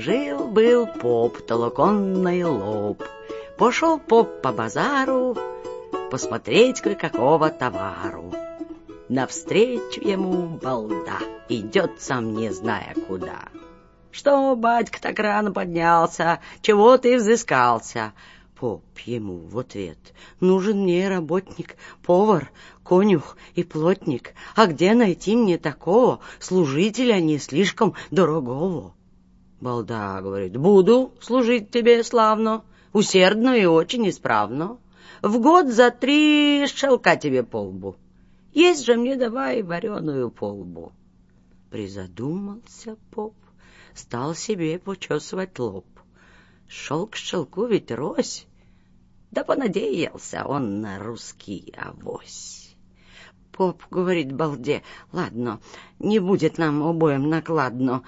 Жил-был поп, толоконный лоб. Пошел поп по базару посмотреть кое-какого товару. Навстречу ему балда, идет сам не зная куда. Что, батька, так рано поднялся, чего ты взыскался? Поп ему в ответ. Нужен мне работник, повар, конюх и плотник. А где найти мне такого служителя не слишком дорогого? Балда говорит, буду служить тебе славно, усердно и очень исправно. В год за три шелка тебе полбу. Есть же мне давай вареную полбу. Призадумался поп, стал себе почесывать лоб. Шелк шелку ведь рось, да понадеялся он на русский авось. Поп говорит балде, ладно, не будет нам обоим накладно,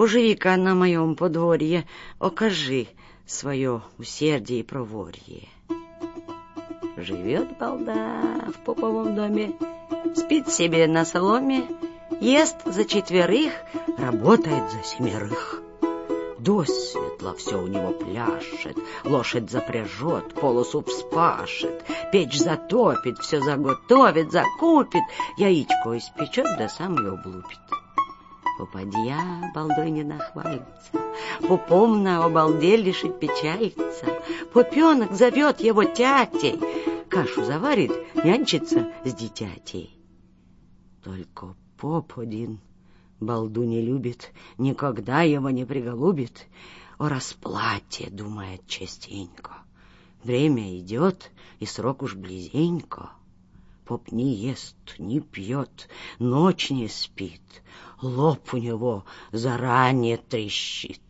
поживи-ка на моем подворье, окажи свое усердие и проворье. Живет балда в поповом доме, спит себе на соломе, ест за четверых, работает за семерых. До светла все у него пляшет, лошадь запряжет, полосу вспашет, печь затопит, все заготовит, закупит, яичко испечет, да сам ее облупит. Попадья балдой не нахвалится, Пупом на обалде лишить печалится, Пупенок зовет его тятей, Кашу заварит, нянчится с дитятей. Только поп один балду не любит, Никогда его не приголубит, О расплате думает частенько. Время идет, и срок уж близенько. Поп не ест, не пьет, ночь не спит, лоб у него заранее трещит.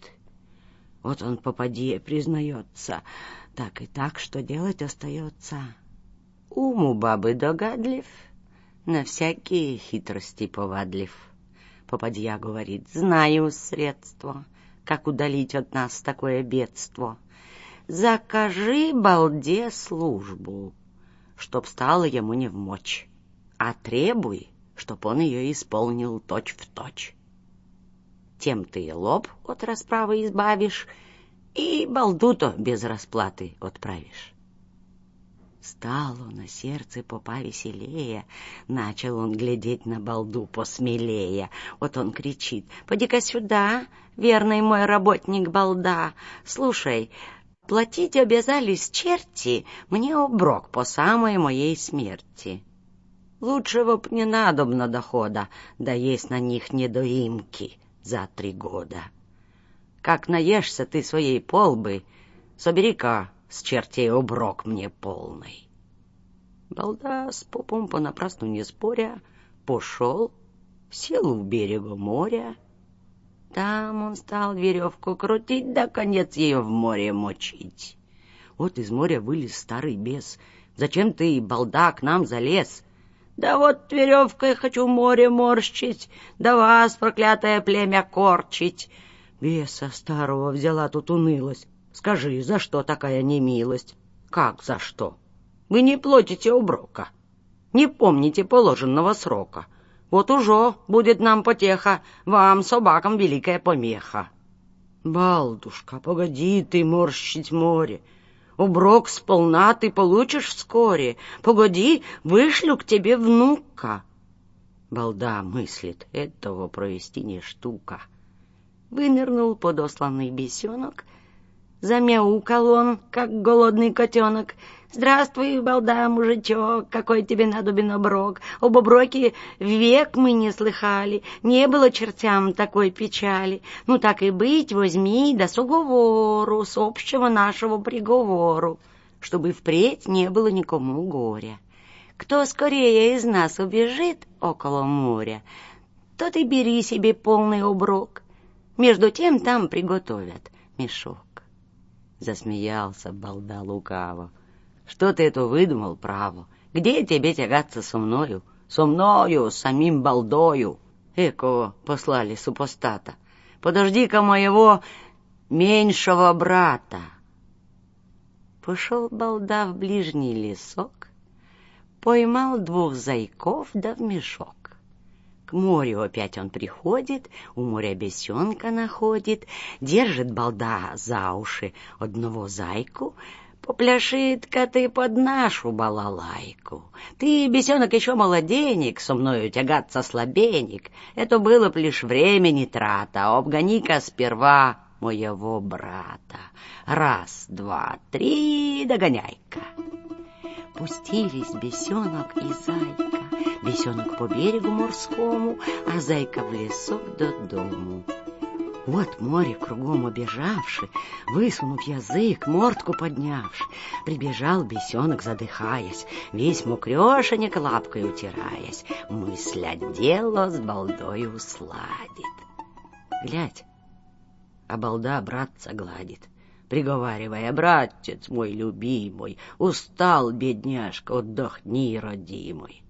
Вот он попадье признается, так и так, что делать остается. Ум у бабы догадлив, на всякие хитрости повадлив. Попадья говорит, знаю средство, как удалить от нас такое бедство. Закажи балде службу, чтоб стало ему не в мочь, а требуй, чтоб он ее исполнил точь-в-точь. Тем ты и лоб от расправы избавишь, и балду-то без расплаты отправишь. Стало на сердце попа веселее, начал он глядеть на балду посмелее. Вот он кричит, «Поди-ка сюда, верный мой работник балда, слушай, платить обязались черти мне оброк по самой моей смерти». Лучшего б не надобно дохода, да есть на них недоимки за три года. Как наешься ты своей полбы, собери-ка с чертей оброк мне полный. Балда с попом понапрасну не споря, пошел, сел у берега моря. Там он стал веревку крутить, да конец ее в море мочить. Вот из моря вылез старый бес. Зачем ты, балда, к нам залез? Да вот веревкой хочу море морщить, да вас, проклятое племя, корчить. Беса старого взяла тут унылость. Скажи, за что такая немилость? Как за что? Вы не платите оброка, не помните положенного срока. Вот уже будет нам потеха, вам, собакам, великая помеха. Балдушка, погоди ты морщить море, Уброк сполна ты получишь вскоре. Погоди, вышлю к тебе внука. Балда мыслит, этого провести не штука. Вынырнул подосланный бесенок, замяукал он, как голодный котенок. «Здравствуй, балда, мужичок, какой тебе надобен оброк! Об оброке век мы не слыхали, не было чертям такой печали. Ну, так и быть, возьми да с уговору, с общего нашего приговору, чтобы впредь не было никому горя. Кто скорее из нас убежит около моря, тот и бери себе полный оброк. Между тем там приготовят мешок». Засмеялся балда лукаво. Что ты это выдумал, право? Где тебе тягаться со мною? Со мною, с самим балдою. Эко послали супостата. Подожди-ка моего меньшего брата. Пошел балда в ближний лесок, поймал двух зайков да в мешок. К морю опять он приходит, у моря бесенка находит, держит балда за уши одного зайку, Попляшит-ка ты под нашу балалайку. Ты, бесенок, еще молоденек, со мною тягаться слабенек. Это было б лишь времени трата, обгони-ка сперва моего брата. Раз, два, три, догоняй-ка. Пустились бесенок и зайка, бесенок по берегу морскому, а зайка в лесок до дому. Вот море кругом обежавши, высунув язык, мордку поднявши, прибежал бесенок, задыхаясь, весь мокрешенек лапкой утираясь, мысля дело с балдою сладит. Глядь, а балда братца гладит, приговаривая, «Братец мой любимый, устал, бедняжка, отдохни, родимый».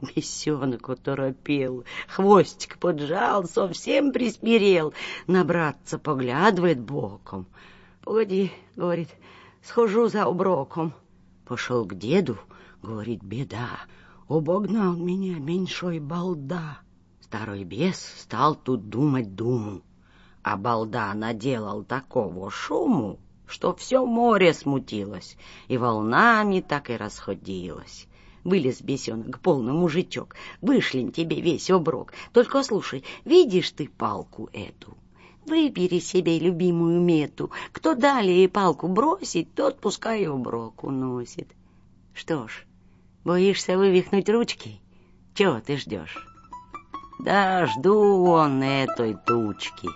Бесенок оторопел, хвостик поджал, совсем присмирел, на братца поглядывает боком. «Погоди», — говорит, — «схожу за оброком». Пошел к деду, говорит, беда, обогнал меня меньшой балда. Старый бес стал тут думать думу а балда наделал такого шуму, что все море смутилось, и волнами так и расходилось. Вылез бесенок, полный мужичок, вышлем тебе весь оброк. Только слушай, видишь ты палку эту? Выбери себе любимую мету. Кто далее палку бросит, тот пускай оброк уносит. Что ж, боишься вывихнуть ручки? Чего ты ждешь? Да жду он этой тучки.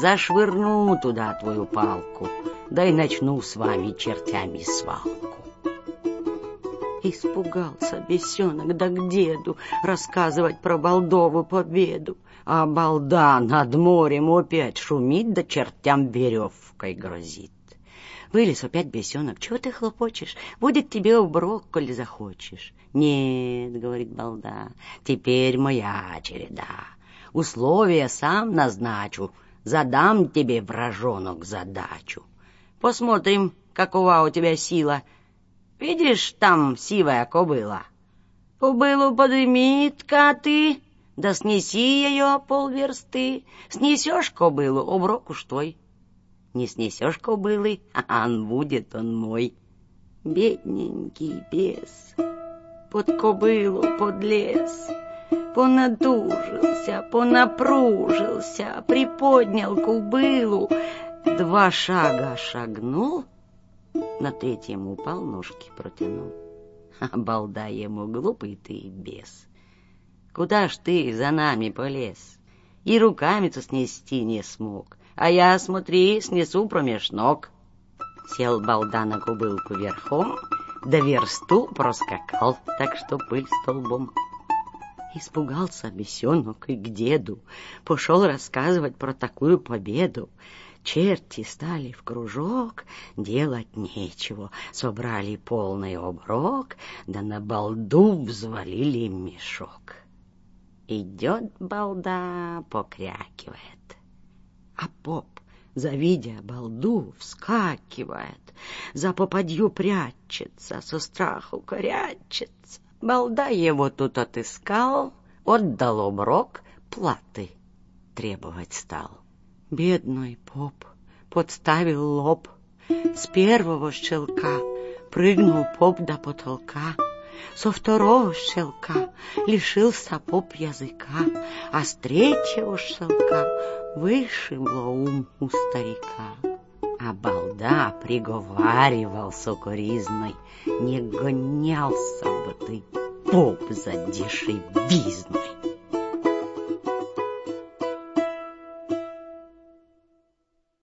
Зашвырну туда твою палку, да и начну с вами чертями свалку. Испугался бесенок да к деду рассказывать про Балдову победу, а балда над морем опять шумит да чертям веревкой грозит. Вылез опять бесенок. Чего ты хлопочешь? Будет тебе уброк, коли захочешь. Нет, говорит балда, теперь моя череда. Условия сам назначу, задам тебе, вражонок, задачу. Посмотрим, какова у тебя сила. Видишь, там сивая кобыла. Кобылу подымит-ка ты, да снеси ее полверсты. Снесешь кобылу, оброк уж твой. Не снесешь кобылы, а он будет он мой. Бедненький бес, под кобылу подлез понадужился, понапружился, приподнял кубылу, два шага шагнул, на третьем упал, ножки протянул. А балда ему глупый ты бес. Куда ж ты за нами полез? И руками-то снести не смог, а я, смотри, снесу промеж ног. Сел балда на кубылку верхом, да версту проскакал, так что пыль столбом. Испугался бесенок и к деду, пошел рассказывать про такую победу. Черти стали в кружок, делать нечего, собрали полный оброк, да на балду взвалили мешок. Идет балда, покрякивает, а поп, завидя балду, вскакивает, за попадью прячется, со страху корячится. Балда его тут отыскал, отдал оброк, платы требовать стал. Бедный поп подставил лоб, с первого щелка прыгнул поп до потолка, со второго щелка лишился поп языка, а с третьего щелка вышибло ум у старика. А балда приговаривал сокоризной, не гонялся бы ты, поп за дешевизной.